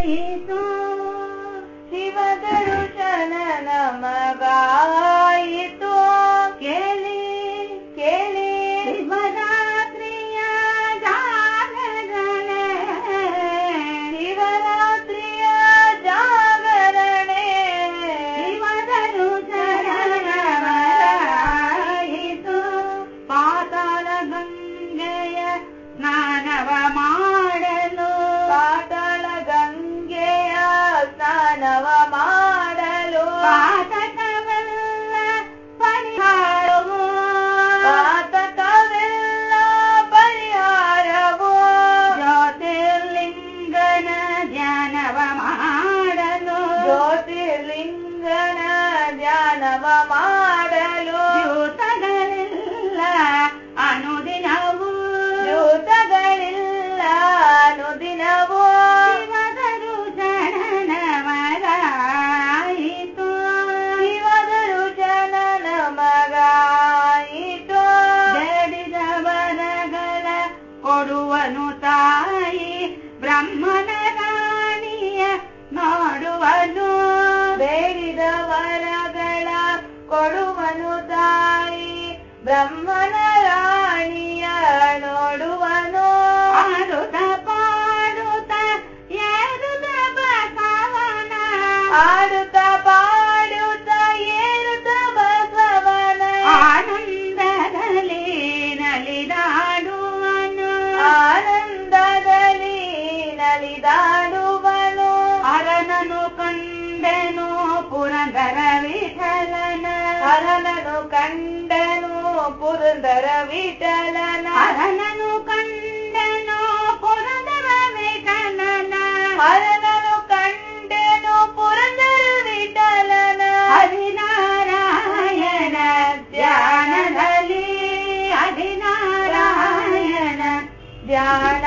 ನಮಗಾಯಿತು ಶಿವದರುಶನ ನಮಗಾಯಿತು ಕೇಳಿ ಕೇಳಿ ಶಿವರಾತ್ರಿಯ ಜಾಗರಣೆ ಶಿವರಾತ್ರಿಯ ಜಾಗರಣೆ ಶಿವದರು ಶರಣರಾಯಿತು ಪಾತಾಳ ಗಂಗೆಯ ಸ್ನಾನವ പാതകമെല്ല പരിഹാരമോ പാതകമെല്ല പരിഹാരമോ ജ്യോതിർലിംഗന ധ്യാനവമാടലോ ജ്യോതിർലിംഗന ധ്യാനവ ತಾಯಿ ಬ್ರಹ್ಮನ ರಾಣಿಯ ಮಾಡುವನು. ಬೇಡಿದ ವರಗಳ ಕೊಡುವನು ತಾಯಿ ಬ್ರಹ್ಮನ ರಾಣಿಯ ನೋಡುವನು. ಆರುತ ಪಾಡುತ್ತ ಏರುತ್ತ ಬಸವನ. ಆಡುತ್ತ ನಲಿದಾಡುವನು ಅರನನು ಕಂಡೆನು ಪುರಂದರ ವಿಠಲನ ಹರನನು ಕಂಡನು ಪುರಂದರ ವಿಠಲನ ಅರನನು ಕಂಡೆನು ಪುರಂದರ ವಿಠಲನ ಹರನನು ಕಂಡನು ಪುರಂದರ ವಿಠಲನ ಹರಿನಾರಾಯಣ ಧ್ಯಾನದಲ್ಲಿ ಹರಿನಾರಾಯಣ ಧ್ಯಾನ